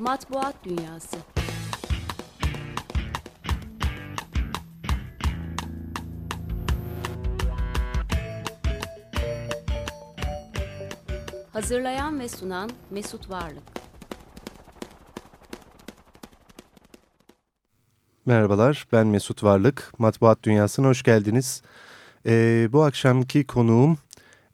Matbuat Dünyası Hazırlayan ve sunan Mesut Varlık Merhabalar, ben Mesut Varlık. Matbuat Dünyası'na hoş geldiniz. Ee, bu akşamki konuğum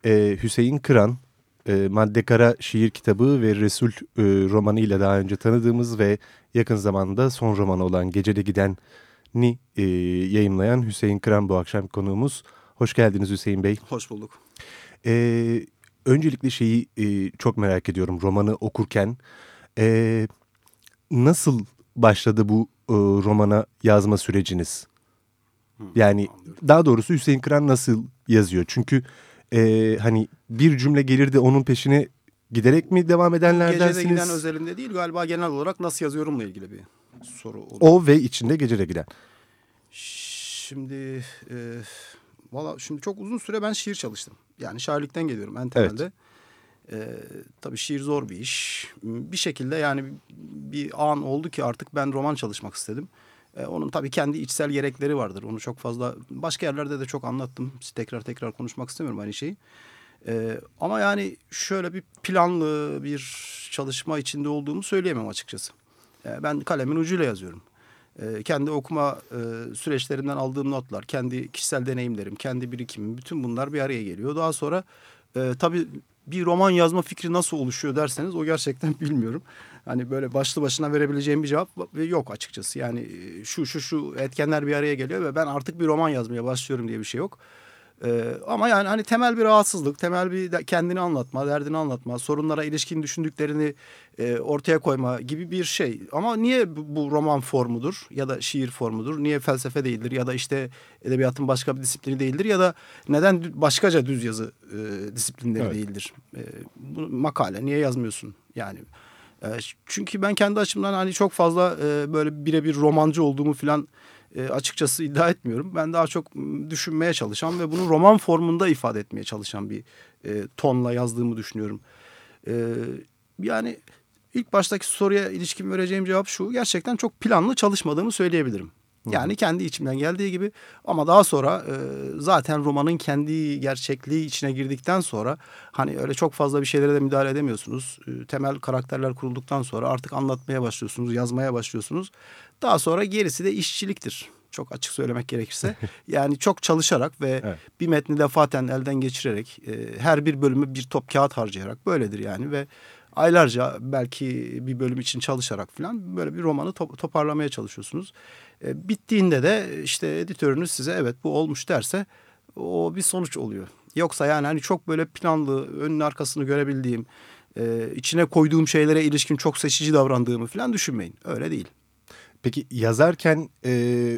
e, Hüseyin Kıran. E, Madde Kara şiir kitabı ve Resul e, romanı ile daha önce tanıdığımız ve yakın zamanda son romanı olan Gecede Giden'i e, yayımlayan Hüseyin Kıran bu akşam konuğumuz. Hoş geldiniz Hüseyin Bey. Hoş bulduk. E, öncelikle şeyi e, çok merak ediyorum romanı okurken. E, nasıl başladı bu e, romana yazma süreciniz? Yani daha doğrusu Hüseyin Kıran nasıl yazıyor? Çünkü e, hani bir cümle gelir de onun peşine giderek mi devam edenlerdensiniz? Gecede giden özelinde değil galiba genel olarak nasıl yazıyorumla ilgili bir soru oldu. O ve içinde gecede giden. Şimdi e, valla şimdi çok uzun süre ben şiir çalıştım. Yani şairlikten geliyorum en temelde. E, tabii şiir zor bir iş. Bir şekilde yani bir an oldu ki artık ben roman çalışmak istedim. E, onun tabii kendi içsel gerekleri vardır. Onu çok fazla başka yerlerde de çok anlattım. Tekrar tekrar konuşmak istemiyorum aynı şeyi. E, ama yani şöyle bir planlı bir çalışma içinde olduğumu söyleyemem açıkçası. E, ben kalemin ucuyla yazıyorum. E, kendi okuma e, süreçlerimden aldığım notlar, kendi kişisel deneyimlerim, kendi birikimim bütün bunlar bir araya geliyor. Daha sonra e, tabii bir roman yazma fikri nasıl oluşuyor derseniz o gerçekten bilmiyorum. Hani böyle başlı başına verebileceğim bir cevap yok açıkçası. Yani e, şu şu şu etkenler bir araya geliyor ve ben artık bir roman yazmaya başlıyorum diye bir şey yok. Ee, ama yani hani temel bir rahatsızlık, temel bir de kendini anlatma, derdini anlatma, sorunlara ilişkin düşündüklerini e, ortaya koyma gibi bir şey. Ama niye bu roman formudur ya da şiir formudur? Niye felsefe değildir ya da işte edebiyatın başka bir disiplini değildir ya da neden başkaca düz yazı e, disiplinleri evet. değildir? E, bu makale niye yazmıyorsun? Yani e, çünkü ben kendi açımdan hani çok fazla e, böyle birebir romancı olduğumu falan e, açıkçası iddia etmiyorum. Ben daha çok düşünmeye çalışan ve bunu roman formunda ifade etmeye çalışan bir e, tonla yazdığımı düşünüyorum. E, yani ilk baştaki soruya ilişkin vereceğim cevap şu. Gerçekten çok planlı çalışmadığımı söyleyebilirim. Yani kendi içimden geldiği gibi ama daha sonra e, zaten romanın kendi gerçekliği içine girdikten sonra hani öyle çok fazla bir şeylere de müdahale edemiyorsunuz. E, temel karakterler kurulduktan sonra artık anlatmaya başlıyorsunuz, yazmaya başlıyorsunuz. Daha sonra gerisi de işçiliktir. Çok açık söylemek gerekirse. yani çok çalışarak ve evet. bir metni defaten elden geçirerek e, her bir bölümü bir top kağıt harcayarak böyledir yani ve aylarca belki bir bölüm için çalışarak falan böyle bir romanı top, toparlamaya çalışıyorsunuz. E, bittiğinde de işte editörünüz size evet bu olmuş derse o bir sonuç oluyor. Yoksa yani hani çok böyle planlı önün arkasını görebildiğim e, içine koyduğum şeylere ilişkin çok seçici davrandığımı falan düşünmeyin. Öyle değil. Peki yazarken e,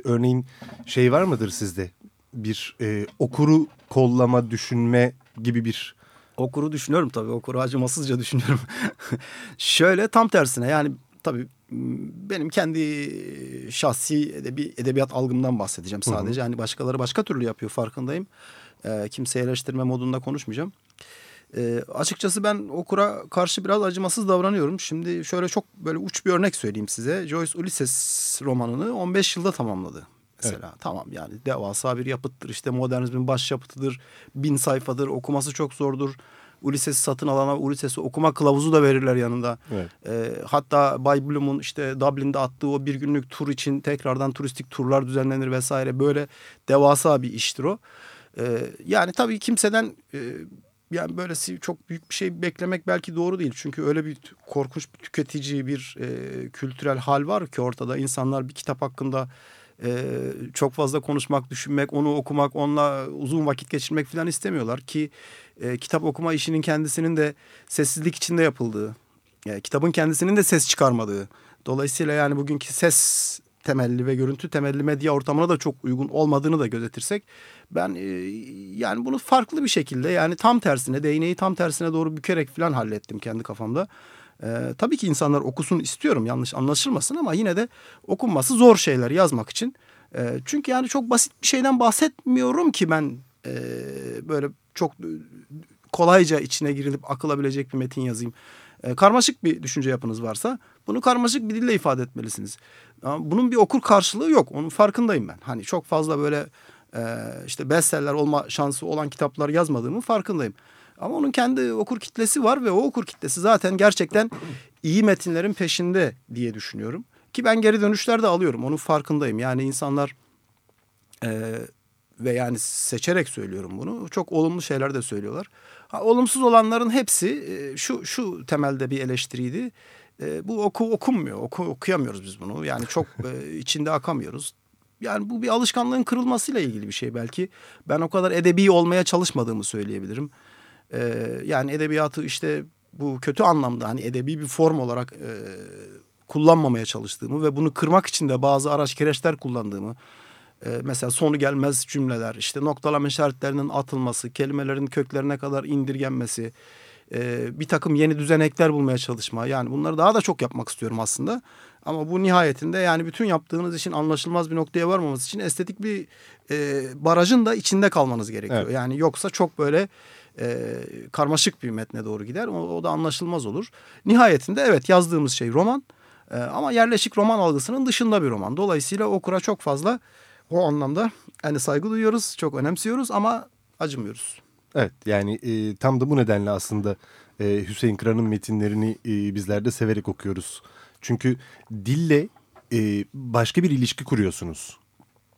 örneğin şey var mıdır sizde? Bir e, okuru kollama, düşünme gibi bir... Okuru düşünüyorum tabii. Okuru acımasızca düşünüyorum. Şöyle tam tersine yani tabii benim kendi şahsi edebi, edebiyat algımdan bahsedeceğim sadece. Hı hı. Hani başkaları başka türlü yapıyor farkındayım. E, kimseyi eleştirme modunda konuşmayacağım. E, açıkçası ben okura karşı biraz acımasız davranıyorum. Şimdi şöyle çok böyle uç bir örnek söyleyeyim size. Joyce Ulysses romanını 15 yılda tamamladı. Mesela evet. tamam yani devasa bir yapıttır işte modernizmin baş yapıtıdır. Bin sayfadır okuması çok zordur. Ulysses'i satın alana Ulysses'i okuma kılavuzu da verirler yanında. Evet. E, hatta Bay Bloom'un işte Dublin'de attığı o bir günlük tur için tekrardan turistik turlar düzenlenir vesaire. Böyle devasa bir iştir o. E, yani tabii kimseden e, yani böylesi çok büyük bir şey beklemek belki doğru değil. Çünkü öyle bir korkunç bir tüketici bir e, kültürel hal var ki ortada. insanlar bir kitap hakkında e, çok fazla konuşmak, düşünmek, onu okumak, onunla uzun vakit geçirmek falan istemiyorlar. Ki e, kitap okuma işinin kendisinin de sessizlik içinde yapıldığı, e, kitabın kendisinin de ses çıkarmadığı. Dolayısıyla yani bugünkü ses temelli ve görüntü temelli medya ortamına da çok uygun olmadığını da gözetirsek ben e, yani bunu farklı bir şekilde yani tam tersine değneği tam tersine doğru bükerek falan hallettim kendi kafamda. Ee, tabii ki insanlar okusun istiyorum yanlış anlaşılmasın ama yine de okunması zor şeyler yazmak için. E, çünkü yani çok basit bir şeyden bahsetmiyorum ki ben e, böyle çok kolayca içine girilip akılabilecek bir metin yazayım. E, karmaşık bir düşünce yapınız varsa bunu karmaşık bir dille ifade etmelisiniz. Bunun bir okur karşılığı yok. Onun farkındayım ben. Hani çok fazla böyle e, işte bestseller olma şansı olan kitaplar yazmadığımın farkındayım. Ama onun kendi okur kitlesi var ve o okur kitlesi zaten gerçekten iyi metinlerin peşinde diye düşünüyorum. Ki ben geri dönüşler de alıyorum. Onun farkındayım. Yani insanlar e, ve yani seçerek söylüyorum bunu. Çok olumlu şeyler de söylüyorlar. Ha, olumsuz olanların hepsi e, şu şu temelde bir eleştiriydi. E, bu oku okunmuyor. Oku, okuyamıyoruz biz bunu. Yani çok e, içinde akamıyoruz. Yani bu bir alışkanlığın kırılmasıyla ilgili bir şey belki. Ben o kadar edebi olmaya çalışmadığımı söyleyebilirim. E, yani edebiyatı işte bu kötü anlamda hani edebi bir form olarak e, kullanmamaya çalıştığımı ve bunu kırmak için de bazı araç gereçler kullandığımı e, mesela sonu gelmez cümleler işte noktalama işaretlerinin atılması kelimelerin köklerine kadar indirgenmesi e, bir takım yeni düzenekler bulmaya çalışma yani bunları daha da çok yapmak istiyorum aslında ama bu nihayetinde yani bütün yaptığınız için anlaşılmaz bir noktaya varmaması için estetik bir e, barajın da içinde kalmanız gerekiyor Evet. yani yoksa çok böyle e, karmaşık bir metne doğru gider. O, o da anlaşılmaz olur. Nihayetinde evet yazdığımız şey roman e, ama yerleşik roman algısının dışında bir roman. Dolayısıyla okura çok fazla o anlamda hani saygı duyuyoruz, çok önemsiyoruz ama acımıyoruz. Evet yani e, tam da bu nedenle aslında e, Hüseyin Kıran'ın metinlerini e, bizler de severek okuyoruz. Çünkü dille e, başka bir ilişki kuruyorsunuz.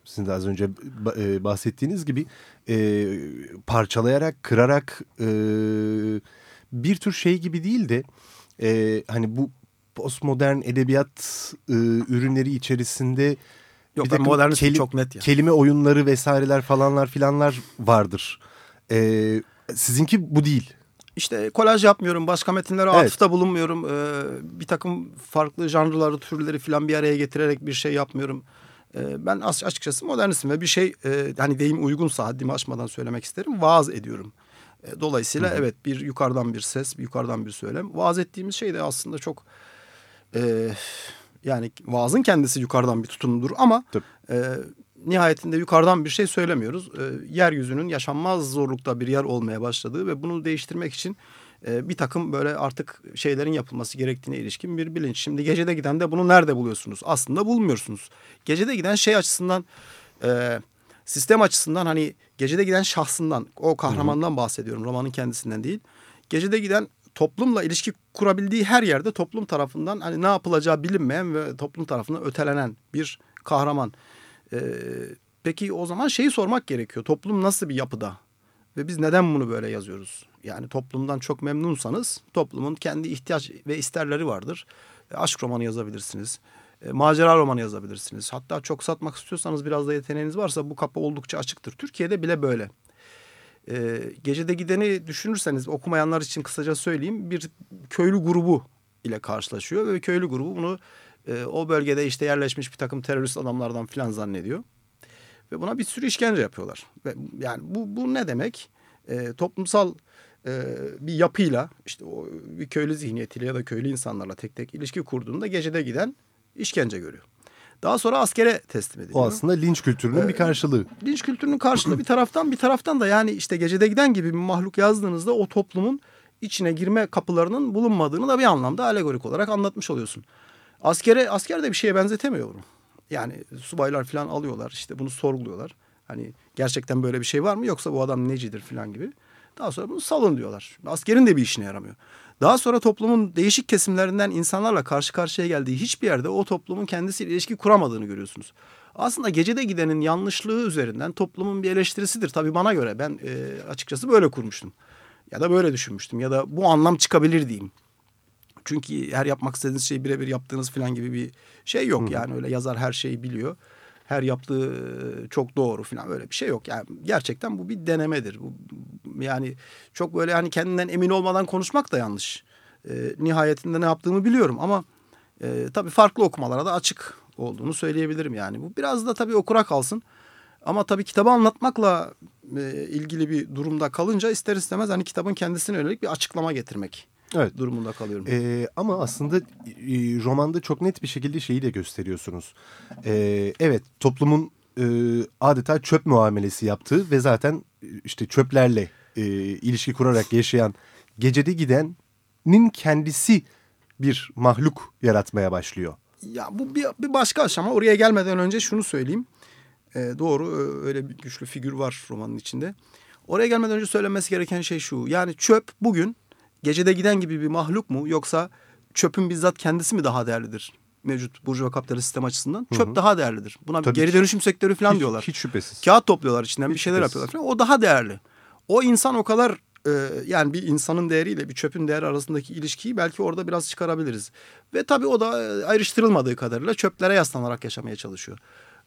Sizin de az önce e, bahsettiğiniz gibi e, parçalayarak, kırarak e, bir tür şey gibi değil de e, hani bu postmodern edebiyat e, ürünleri içerisinde Yok bir ben takım modernistim keli- çok net ya. kelime oyunları vesaireler falanlar filanlar vardır. Ee, sizinki bu değil. İşte kolaj yapmıyorum, başka metinlere Evet. atıfta bulunmuyorum. Ee, bir takım farklı janrları, türleri falan bir araya getirerek bir şey yapmıyorum. Ee, ben as- açıkçası modernistim ve bir şey e, hani deyim uygunsa haddimi aşmadan söylemek isterim. Vaaz ediyorum. E, dolayısıyla evet bir yukarıdan bir ses, bir yukarıdan bir söylem. Vaaz ettiğimiz şey de aslında çok e, yani vaazın kendisi yukarıdan bir tutumdur ama Tabii. e, nihayetinde yukarıdan bir şey söylemiyoruz. E, yeryüzünün yaşanmaz zorlukta bir yer olmaya başladığı ve bunu değiştirmek için e, bir takım böyle artık şeylerin yapılması gerektiğine ilişkin bir bilinç. Şimdi gecede giden de bunu nerede buluyorsunuz? Aslında bulmuyorsunuz. Gecede giden şey açısından e, sistem açısından hani gecede giden şahsından o kahramandan bahsediyorum romanın kendisinden değil. Gecede giden toplumla ilişki kurabildiği her yerde toplum tarafından hani ne yapılacağı bilinmeyen ve toplum tarafından ötelenen bir kahraman. Ee, peki o zaman şeyi sormak gerekiyor. Toplum nasıl bir yapıda? Ve biz neden bunu böyle yazıyoruz? Yani toplumdan çok memnunsanız toplumun kendi ihtiyaç ve isterleri vardır. E, aşk romanı yazabilirsiniz. E, macera romanı yazabilirsiniz. Hatta çok satmak istiyorsanız biraz da yeteneğiniz varsa bu kapı oldukça açıktır. Türkiye'de bile böyle. E, gecede gideni düşünürseniz okumayanlar için kısaca söyleyeyim. Bir köylü grubu ile karşılaşıyor ve köylü grubu bunu e, o bölgede işte yerleşmiş bir takım terörist adamlardan filan zannediyor. Ve buna bir sürü işkence yapıyorlar. Ve yani bu, bu ne demek? E, toplumsal e, bir yapıyla işte o bir köylü zihniyetiyle ya da köylü insanlarla tek tek ilişki kurduğunda gecede giden işkence görüyor. Daha sonra askere teslim ediliyor. O aslında linç kültürünün bir karşılığı. Linç kültürünün karşılığı bir taraftan bir taraftan da yani işte gecede giden gibi bir mahluk yazdığınızda o toplumun içine girme kapılarının bulunmadığını da bir anlamda alegorik olarak anlatmış oluyorsun. Askere asker de bir şeye benzetemiyor bunu. Yani subaylar falan alıyorlar işte bunu sorguluyorlar. Hani gerçekten böyle bir şey var mı yoksa bu adam necidir falan gibi. Daha sonra bunu salın diyorlar. Askerin de bir işine yaramıyor. Daha sonra toplumun değişik kesimlerinden insanlarla karşı karşıya geldiği hiçbir yerde o toplumun kendisiyle ilişki kuramadığını görüyorsunuz. Aslında gecede gidenin yanlışlığı üzerinden toplumun bir eleştirisidir. Tabii bana göre ben e, açıkçası böyle kurmuştum. Ya da böyle düşünmüştüm ya da bu anlam çıkabilir diyeyim. Çünkü her yapmak istediğiniz şeyi birebir yaptığınız falan gibi bir şey yok. Yani öyle yazar her şeyi biliyor. Her yaptığı çok doğru falan öyle bir şey yok. Yani gerçekten bu bir denemedir. Bu, yani çok böyle hani kendinden emin olmadan konuşmak da yanlış. E, nihayetinde ne yaptığımı biliyorum ama e, tabii farklı okumalara da açık olduğunu söyleyebilirim yani. Bu biraz da tabii okura kalsın. Ama tabii kitabı anlatmakla e, ilgili bir durumda kalınca ister istemez hani kitabın kendisine yönelik bir açıklama getirmek Evet. durumunda kalıyorum. Ee, ama aslında e, romanda çok net bir şekilde şeyi de gösteriyorsunuz. Ee, evet toplumun e, adeta çöp muamelesi yaptığı ve zaten e, işte çöplerle e, ilişki kurarak yaşayan gecede giden üretimin kendisi bir mahluk yaratmaya başlıyor. Ya bu bir, bir başka aşama. Oraya gelmeden önce şunu söyleyeyim. Ee, doğru öyle bir güçlü figür var romanın içinde. Oraya gelmeden önce söylenmesi gereken şey şu. Yani çöp bugün gecede giden gibi bir mahluk mu yoksa çöpün bizzat kendisi mi daha değerlidir? Mevcut burjuva kapitalist sistem açısından. Çöp hı hı. daha değerlidir. Buna Tabii geri dönüşüm sektörü falan hiç, diyorlar. Hiç şüphesiz. Kağıt topluyorlar içinden hiç bir şeyler şüphesiz. yapıyorlar falan. O daha değerli. O insan o kadar e, yani bir insanın değeriyle bir çöpün değeri arasındaki ilişkiyi belki orada biraz çıkarabiliriz. Ve tabii o da e, ayrıştırılmadığı kadarıyla çöplere yaslanarak yaşamaya çalışıyor.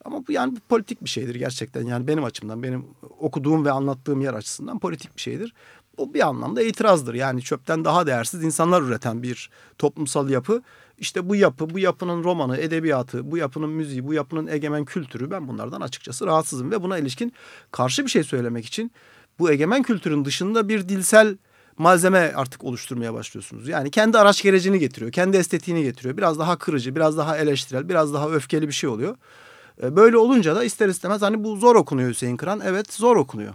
Ama bu yani politik bir şeydir gerçekten. Yani benim açımdan, benim okuduğum ve anlattığım yer açısından politik bir şeydir. Bu bir anlamda itirazdır. Yani çöpten daha değersiz insanlar üreten bir toplumsal yapı. İşte bu yapı, bu yapının romanı, edebiyatı, bu yapının müziği, bu yapının egemen kültürü ben bunlardan açıkçası rahatsızım. Ve buna ilişkin karşı bir şey söylemek için bu egemen kültürün dışında bir dilsel malzeme artık oluşturmaya başlıyorsunuz. Yani kendi araç gerecini getiriyor, kendi estetiğini getiriyor. Biraz daha kırıcı, biraz daha eleştirel, biraz daha öfkeli bir şey oluyor. E, böyle olunca da ister istemez hani bu zor okunuyor Hüseyin Kıran. Evet zor okunuyor.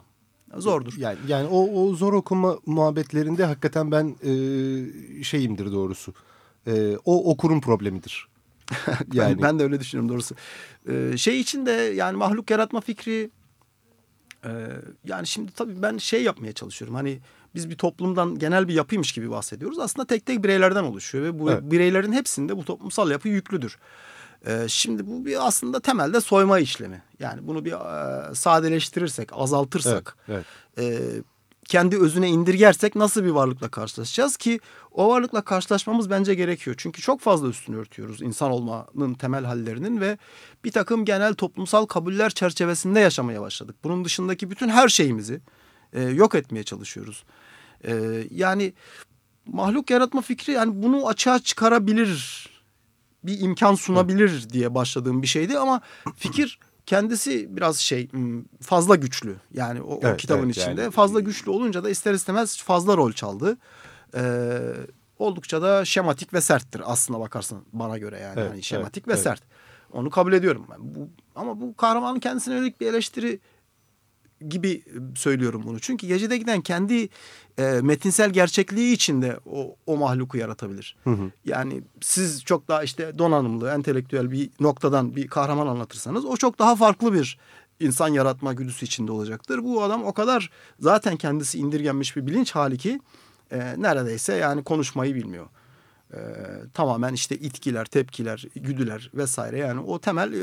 Zordur. Yani, yani o, o zor okuma muhabbetlerinde hakikaten ben e, şeyimdir doğrusu. E, o okurun problemidir. yani ben, ben de öyle düşünüyorum doğrusu. Ee, şey için de yani mahluk yaratma fikri e, yani şimdi tabii ben şey yapmaya çalışıyorum. Hani biz bir toplumdan genel bir yapıymış gibi bahsediyoruz. Aslında tek tek bireylerden oluşuyor ve bu evet. bireylerin hepsinde bu toplumsal yapı yüklüdür. Ee, şimdi bu bir aslında temelde soyma işlemi. Yani bunu bir e, sadeleştirirsek, azaltırsak, evet, evet. E, kendi özüne indirgersek nasıl bir varlıkla karşılaşacağız ki o varlıkla karşılaşmamız bence gerekiyor. Çünkü çok fazla üstünü örtüyoruz insan olmanın temel hallerinin ve bir takım genel toplumsal kabuller çerçevesinde yaşamaya başladık. Bunun dışındaki bütün her şeyimizi e, yok etmeye çalışıyoruz. E, yani mahluk yaratma fikri yani bunu açığa çıkarabilir bir imkan sunabilir diye başladığım bir şeydi ama fikir kendisi biraz şey fazla güçlü. Yani o, evet, o kitabın evet, içinde yani. fazla güçlü olunca da ister istemez fazla rol çaldı. Ee, oldukça da şematik ve serttir aslına bakarsan bana göre yani. Evet, yani şematik evet, ve evet. sert. Onu kabul ediyorum ben. Bu, ama bu kahramanın kendisine yönelik bir eleştiri gibi söylüyorum bunu. Çünkü gecede giden kendi e, metinsel gerçekliği içinde o, o mahluku yaratabilir. Hı hı. Yani siz çok daha işte donanımlı, entelektüel bir noktadan bir kahraman anlatırsanız o çok daha farklı bir insan yaratma güdüsü içinde olacaktır. Bu adam o kadar zaten kendisi indirgenmiş bir bilinç hali ki e, neredeyse yani konuşmayı bilmiyor. E, tamamen işte itkiler, tepkiler, güdüler vesaire yani o temel e,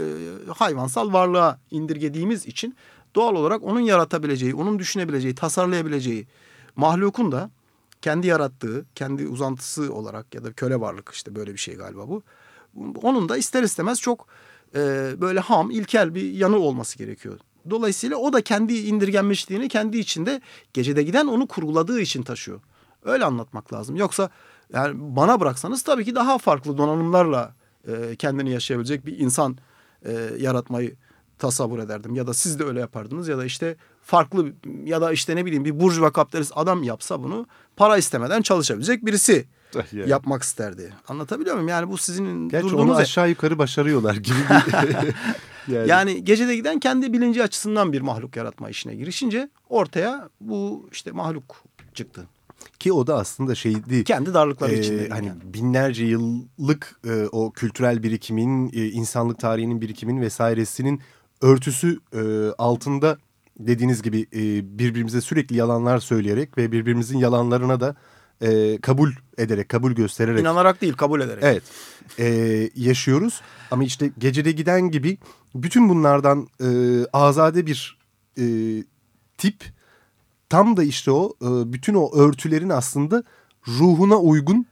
hayvansal varlığa indirgediğimiz için doğal olarak onun yaratabileceği, onun düşünebileceği, tasarlayabileceği mahlukun da kendi yarattığı, kendi uzantısı olarak ya da köle varlık işte böyle bir şey galiba bu. Onun da ister istemez çok e, böyle ham, ilkel bir yanı olması gerekiyor. Dolayısıyla o da kendi indirgenmişliğini kendi içinde gecede giden onu kurguladığı için taşıyor. Öyle anlatmak lazım. Yoksa yani bana bıraksanız tabii ki daha farklı donanımlarla e, kendini yaşayabilecek bir insan e, yaratmayı tasavvur ederdim. Ya da siz de öyle yapardınız ya da işte farklı ya da işte ne bileyim bir burjuva kapitalist adam yapsa bunu para istemeden çalışabilecek birisi yani. yapmak isterdi. Anlatabiliyor muyum? Yani bu sizin Gerçi durduğunuz... onu aşağı yukarı başarıyorlar gibi yani. yani gecede giden kendi bilinci açısından bir mahluk yaratma işine girişince ortaya bu işte mahluk çıktı. Ki o da aslında şeydi. Kendi darlıkları e, içinde. Hani yani. binlerce yıllık e, o kültürel birikimin, e, insanlık tarihinin birikimin vesairesinin örtüsü e, altında dediğiniz gibi e, birbirimize sürekli yalanlar söyleyerek ve birbirimizin yalanlarına da e, kabul ederek, kabul göstererek. İnanarak değil, kabul ederek. Evet, e, yaşıyoruz. Ama işte gecede giden gibi bütün bunlardan e, azade bir e, tip tam da işte o e, bütün o örtülerin aslında ruhuna uygun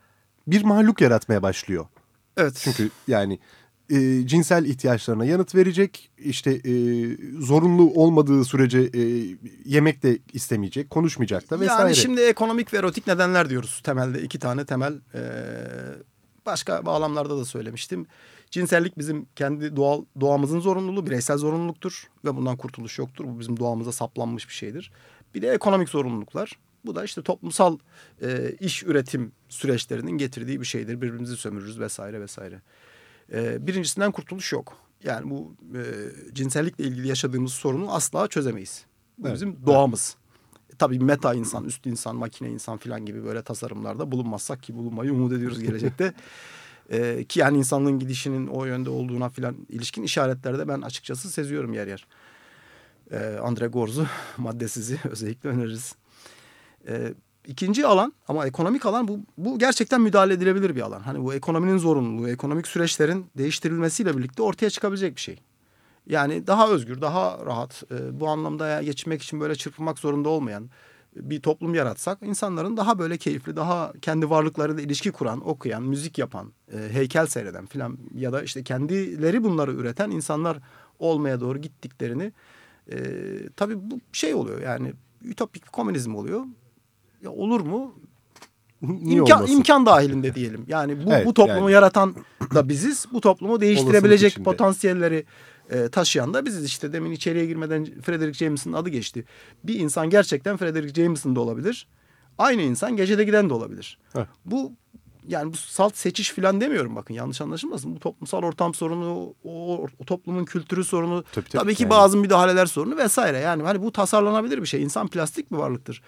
bir mahluk yaratmaya başlıyor. Evet. Çünkü yani e, cinsel ihtiyaçlarına yanıt verecek. İşte e, zorunlu olmadığı sürece e, yemek de istemeyecek, konuşmayacak da vesaire. Yani şimdi ekonomik ve erotik nedenler diyoruz temelde. iki tane temel e, başka bağlamlarda da söylemiştim. Cinsellik bizim kendi doğal doğamızın zorunluluğu, bireysel zorunluluktur ve bundan kurtuluş yoktur. Bu bizim doğamıza saplanmış bir şeydir. Bir de ekonomik zorunluluklar. Bu da işte toplumsal e, iş üretim süreçlerinin getirdiği bir şeydir. Birbirimizi sömürürüz vesaire vesaire. E, birincisinden kurtuluş yok. Yani bu e, cinsellikle ilgili yaşadığımız sorunu asla çözemeyiz. Bu evet, bizim doğamız. tabii meta insan, üst insan, makine insan falan gibi böyle tasarımlarda bulunmazsak ki bulunmayı umut ediyoruz gelecekte. Ee, ki yani insanlığın gidişinin o yönde olduğuna falan ilişkin işaretlerde ben açıkçası seziyorum yer yer. Ee, Andre Gorz'u maddesizi özellikle öneririz. Ee, ikinci alan ama ekonomik alan bu, bu gerçekten müdahale edilebilir bir alan. Hani bu ekonominin zorunluluğu, ekonomik süreçlerin değiştirilmesiyle birlikte ortaya çıkabilecek bir şey. Yani daha özgür, daha rahat, e, bu anlamda geçmek için böyle çırpınmak zorunda olmayan bir toplum yaratsak insanların daha böyle keyifli, daha kendi varlıklarıyla ilişki kuran, okuyan, müzik yapan, e, heykel seyreden filan ya da işte kendileri bunları üreten insanlar olmaya doğru gittiklerini e, tabii bu şey oluyor yani ütopik bir komünizm oluyor. Ya olur mu? Niye İmkan, olmasın? imkan dahilinde diyelim. Yani bu, Evet, bu toplumu yani. yaratan da biziz. Bu toplumu değiştirebilecek potansiyelleri e, taşıyan da biziz. İşte demin içeriye girmeden Frederick Jameson'ın adı geçti. Bir insan gerçekten Frederick Jameson da olabilir. Aynı insan gecede giden de olabilir. Evet. Bu yani bu salt seçiş falan demiyorum bakın yanlış anlaşılmasın. Bu toplumsal ortam sorunu, o, o toplumun kültürü sorunu, Tabii, tabii, tabii. ki Yani- bazı müdahaleler sorunu vesaire. Yani hani bu tasarlanabilir bir şey. İnsan plastik bir varlıktır.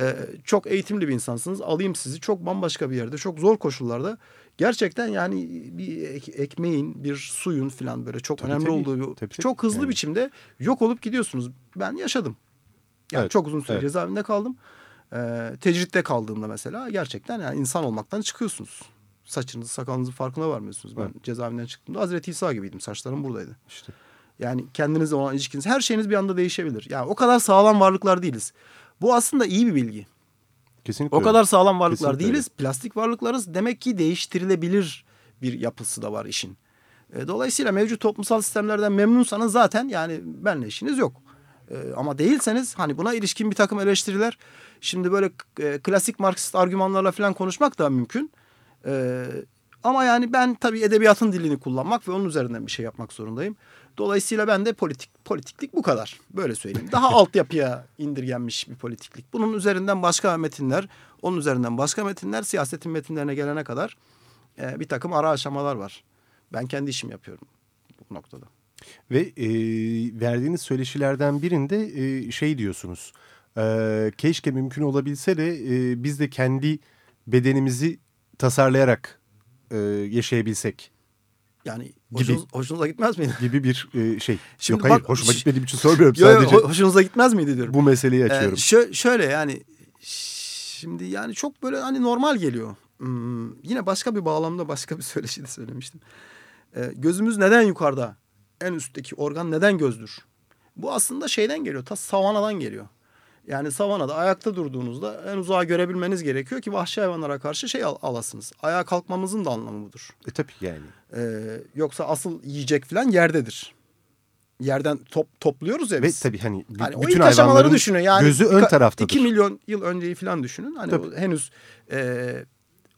Ee, çok eğitimli bir insansınız. Alayım sizi çok bambaşka bir yerde, çok zor koşullarda. Gerçekten yani bir ek- ekmeğin, bir suyun falan böyle çok Tabii, önemli tabii. olduğu bir, Tabii, çok hızlı Yani. biçimde yok olup gidiyorsunuz. Ben yaşadım. Yani Evet, çok uzun süre evet. cezaevinde kaldım. Ee, tecritte kaldığımda mesela gerçekten yani insan olmaktan çıkıyorsunuz. Saçınızı, sakalınızın farkına varmıyorsunuz. Ben Evet. cezaevinden çıktığımda Hazreti İsa gibiydim. Saçlarım buradaydı. İşte. Yani kendinizle olan ilişkiniz, her şeyiniz bir anda değişebilir. Yani o kadar sağlam varlıklar değiliz. Bu aslında iyi bir bilgi. Kesinlikle O kadar sağlam varlıklar Kesinlikle değiliz. Plastik varlıklarız. Demek ki değiştirilebilir bir yapısı da var işin. E, Dolayısıyla mevcut toplumsal sistemlerden memnunsanız zaten yani benle işiniz yok. E, ama değilseniz hani buna ilişkin bir takım eleştiriler. Şimdi böyle e, klasik Marksist argümanlarla falan konuşmak da mümkün. Ama yani ben tabii edebiyatın dilini kullanmak ve onun üzerinden bir şey yapmak zorundayım. Dolayısıyla ben de politik politiklik bu kadar. Böyle söyleyeyim. Daha altyapıya indirgenmiş bir politiklik. Bunun üzerinden başka metinler, onun üzerinden başka metinler, siyasetin metinlerine gelene kadar e, bir takım ara aşamalar var. Ben kendi işimi yapıyorum bu noktada. Ve e, verdiğiniz söyleşilerden birinde e, şey diyorsunuz. E, keşke mümkün olabilse de e, biz de kendi bedenimizi tasarlayarak e, yaşayabilsek Yani hoşunuz, hoşunuza gitmez miydi? gibi bir e, şey. Şimdi Yok hayır bak- hoşuma Ş- gitmediğim için sormuyorum Yo, yo, sadece. ho- hoşunuza gitmez miydi diyorum. bu meseleyi Ee, açıyorum. şö- şöyle yani şimdi yani çok böyle hani normal geliyor. Hmm, yine başka bir bağlamda başka bir söyleşide söylemiştim. Ee, gözümüz neden yukarıda? En üstteki organ neden gözdür? Bu aslında şeyden geliyor. Ta savanadan geliyor. Yani savanada ayakta durduğunuzda en uzağa görebilmeniz gerekiyor ki vahşi hayvanlara karşı şey al- alasınız. Ayağa kalkmamızın da anlamı budur. E, tabii yani. Ee, yoksa asıl yiyecek falan yerdedir. Yerden top, topluyoruz ya Ve biz. tabii hani, Hani bütün hayvanların düşünün. Yani gözü ön taraftadır. 2 milyon yıl önceyi falan düşünün. Hani Tabii. henüz e,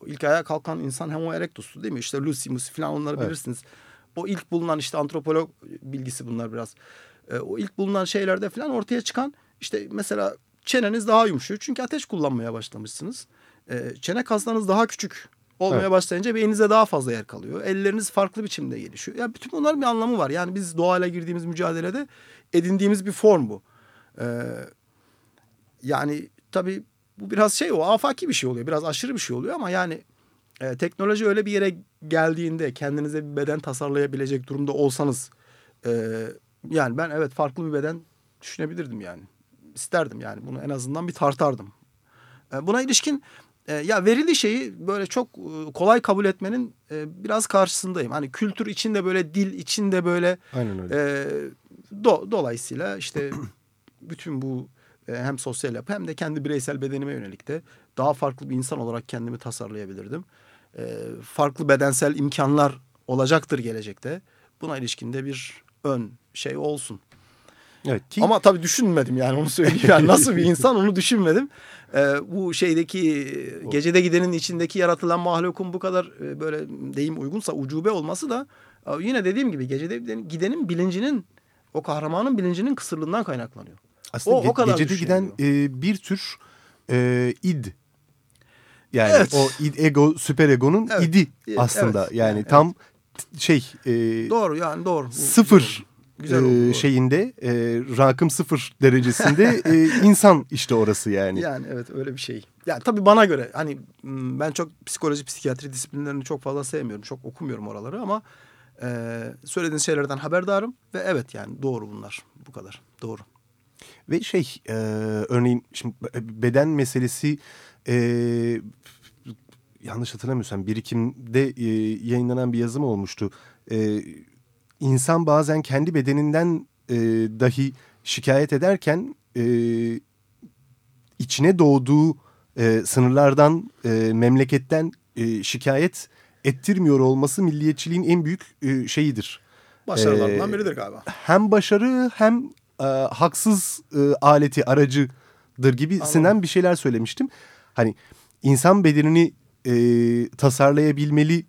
ilk ayağa kalkan insan Homo erectus'tu değil mi? İşte Lucy, Musi falan onları Evet. bilirsiniz. O ilk bulunan işte antropolog bilgisi bunlar biraz. E, o ilk bulunan şeylerde falan ortaya çıkan işte mesela çeneniz daha yumuşuyor. Çünkü ateş kullanmaya başlamışsınız. E, çene kaslarınız daha küçük olmaya Evet. başlayınca beyninize daha fazla yer kalıyor. Elleriniz farklı biçimde gelişiyor. Ya bütün bunların bir anlamı var. Yani biz doğayla girdiğimiz mücadelede edindiğimiz bir form bu. Ee, yani tabii bu biraz şey o afaki bir şey oluyor. Biraz aşırı bir şey oluyor ama yani e, teknoloji öyle bir yere geldiğinde kendinize bir beden tasarlayabilecek durumda olsanız e, yani ben evet farklı bir beden düşünebilirdim yani. İsterdim yani bunu en azından bir tartardım. E, buna ilişkin e, ya verili şeyi böyle çok e, kolay kabul etmenin biraz karşısındayım. Hani kültür içinde böyle dil içinde böyle Aynen öyle. e, do, dolayısıyla işte bütün bu hem sosyal yapı hem de kendi bireysel bedenime yönelik de daha farklı bir insan olarak kendimi tasarlayabilirdim. E, farklı bedensel imkanlar olacaktır gelecekte. Buna ilişkinde bir ön şey olsun. Evet ki Ama tabii düşünmedim yani onu söyleyeyim. Yani nasıl bir insan onu düşünmedim. Ee, bu şeydeki gecede gidenin içindeki yaratılan mahlukun bu kadar e, böyle deyim uygunsa ucube olması da e, yine dediğim gibi gecede gidenin, bilincinin o kahramanın bilincinin kısırlığından kaynaklanıyor. aslında o- o ge- kadar gecede giden e, bir tür e, id. Yani Evet. o id ego süper egonun Evet. idi aslında. evet. yani Evet. tam şey e, Doğru yani doğru. Sıfır Güzel oldu, doğru. şeyinde e, rakım sıfır derecesinde e, insan işte orası yani. Yani evet öyle bir şey. Ya tabii bana göre hani ben çok psikoloji, psikiyatri disiplinlerini çok fazla sevmiyorum. Çok okumuyorum oraları ama e, söylediğiniz şeylerden haberdarım ve evet yani doğru bunlar. Bu kadar. Doğru. Ve şey e, örneğin şimdi beden meselesi e, yanlış hatırlamıyorsam birikimde e, yayınlanan bir yazım olmuştu. E, insan bazen kendi bedeninden e, dahi şikayet ederken e, içine doğduğu e, sınırlardan, e, memleketten e, şikayet ettirmiyor olması milliyetçiliğin en büyük e, şeyidir. Başarılarından biridir galiba. Hem başarı hem e, haksız e, aleti, aracıdır gibisinden bir şeyler söylemiştim. Hani insan bedenini e, tasarlayabilmeli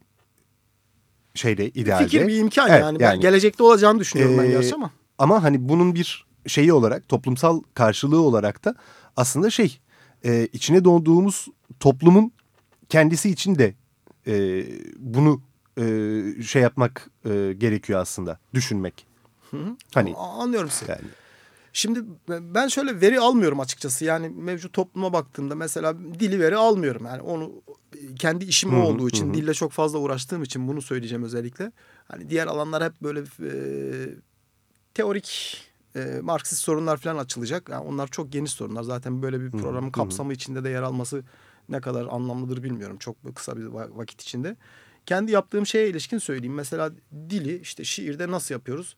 şeyde idealde. Fikir bir imkan Evet, yani. Ben yani. gelecekte olacağını düşünüyorum ben Ee, gerçi ama. Ama hani bunun bir şeyi olarak toplumsal karşılığı olarak da aslında şey e, içine doğduğumuz toplumun kendisi için de e, bunu e, şey yapmak e, gerekiyor aslında düşünmek. Hani A- Anlıyorum sizi. yani Şimdi ben şöyle veri almıyorum açıkçası. Yani mevcut topluma baktığımda mesela dili veri almıyorum. Yani onu kendi işim Hı hı, olduğu için hı hı. dille çok fazla uğraştığım için bunu söyleyeceğim özellikle. Hani diğer alanlar hep böyle e, teorik e, Marksist sorunlar falan açılacak. Yani onlar çok geniş sorunlar. Zaten böyle bir hı, programın hı. kapsamı içinde de yer alması ne kadar anlamlıdır bilmiyorum. Çok kısa bir va- vakit içinde. Kendi yaptığım şeye ilişkin söyleyeyim. Mesela dili işte şiirde nasıl yapıyoruz?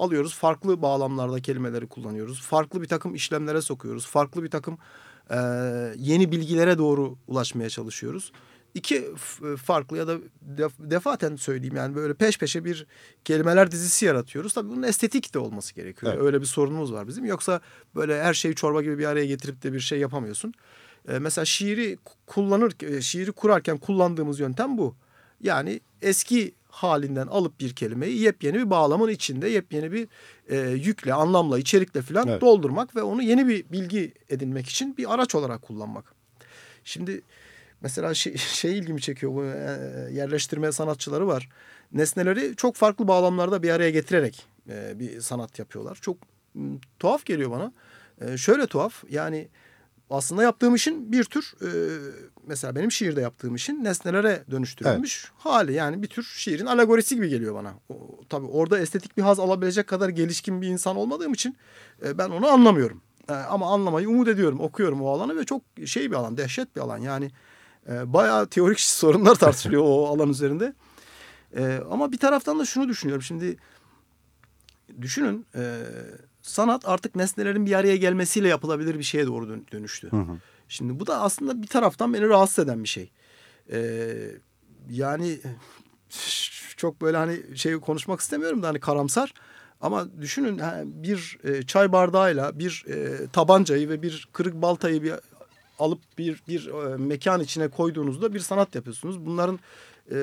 Alıyoruz farklı bağlamlarda kelimeleri kullanıyoruz. Farklı bir takım işlemlere sokuyoruz. Farklı bir takım e, yeni bilgilere doğru ulaşmaya çalışıyoruz. İki f- farklı ya da def- defaten söyleyeyim yani böyle peş peşe bir kelimeler dizisi yaratıyoruz. Tabii bunun estetik de olması gerekiyor. Evet. Öyle bir sorunumuz var bizim. Yoksa böyle her şeyi çorba gibi bir araya getirip de bir şey yapamıyorsun. E, mesela şiiri kullanır, e, şiiri kurarken kullandığımız yöntem bu. Yani eski halinden alıp bir kelimeyi yepyeni bir bağlamın içinde yepyeni bir e, yükle, anlamla, içerikle falan Evet. doldurmak ve onu yeni bir bilgi edinmek için bir araç olarak kullanmak. Şimdi mesela şey, şey ilgimi çekiyor bu e, yerleştirme sanatçıları var. Nesneleri çok farklı bağlamlarda bir araya getirerek e, bir sanat yapıyorlar. Çok m, tuhaf geliyor bana. E, şöyle tuhaf yani aslında yaptığım işin bir tür e, mesela benim şiirde yaptığım işin nesnelere dönüştürülmüş hali. Yani bir tür şiirin alegorisi gibi geliyor bana. O, tabii orada estetik bir haz alabilecek kadar gelişkin bir insan olmadığım için e, ben onu anlamıyorum. E, ama anlamayı umut ediyorum. Okuyorum o alanı ve çok şey bir alan, dehşet bir alan. Yani e, bayağı teorik sorunlar tartışılıyor o alan üzerinde. E, ama bir taraftan da şunu düşünüyorum. Şimdi düşünün e, sanat artık nesnelerin bir araya gelmesiyle yapılabilir bir şeye doğru dön- dönüştü. Hı hı. Şimdi bu da aslında bir taraftan beni rahatsız eden bir şey. Ee, yani çok böyle hani şey konuşmak istemiyorum da hani karamsar. Ama düşünün bir e, çay bardağıyla bir e, tabancayı ve bir kırık baltayı bir alıp bir bir e, mekan içine koyduğunuzda bir sanat yapıyorsunuz. Bunların e,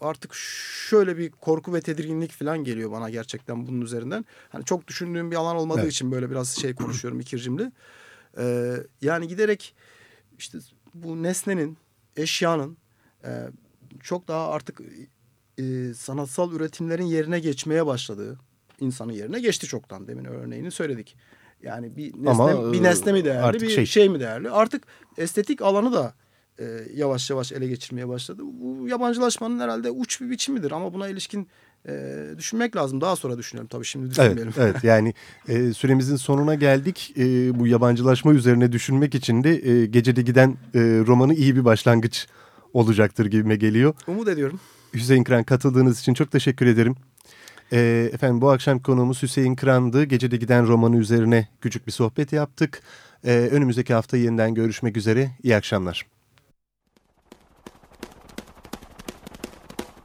artık şöyle bir korku ve tedirginlik falan geliyor bana gerçekten bunun üzerinden. Hani çok düşündüğüm bir alan olmadığı Evet. için böyle biraz şey konuşuyorum ikircimli. Ee, yani giderek işte bu nesnenin, eşyanın e, çok daha artık e, sanatsal üretimlerin yerine geçmeye başladığı, insanın yerine geçti çoktan. Demin örneğini söyledik. Yani bir nesne, Ama, bir e, nesne mi değerli, bir şey- şey. mi değerli? Artık estetik alanı da e, yavaş yavaş ele geçirmeye başladı. Bu yabancılaşmanın herhalde uç bir biçimidir ama buna ilişkin e, düşünmek lazım. Daha sonra düşünelim tabii şimdi Evet, düşünmeyelim. evet yani e, süremizin sonuna geldik. E, bu yabancılaşma üzerine düşünmek için de e, Gecede Giden e, romanı iyi bir başlangıç olacaktır gibime geliyor. Umut ediyorum. Hüseyin Kıran katıldığınız için çok teşekkür ederim. E, efendim bu akşam konuğumuz Hüseyin Kıran'dı. Gecede Giden romanı üzerine küçük bir sohbet yaptık. E, önümüzdeki hafta yeniden görüşmek üzere. İyi akşamlar.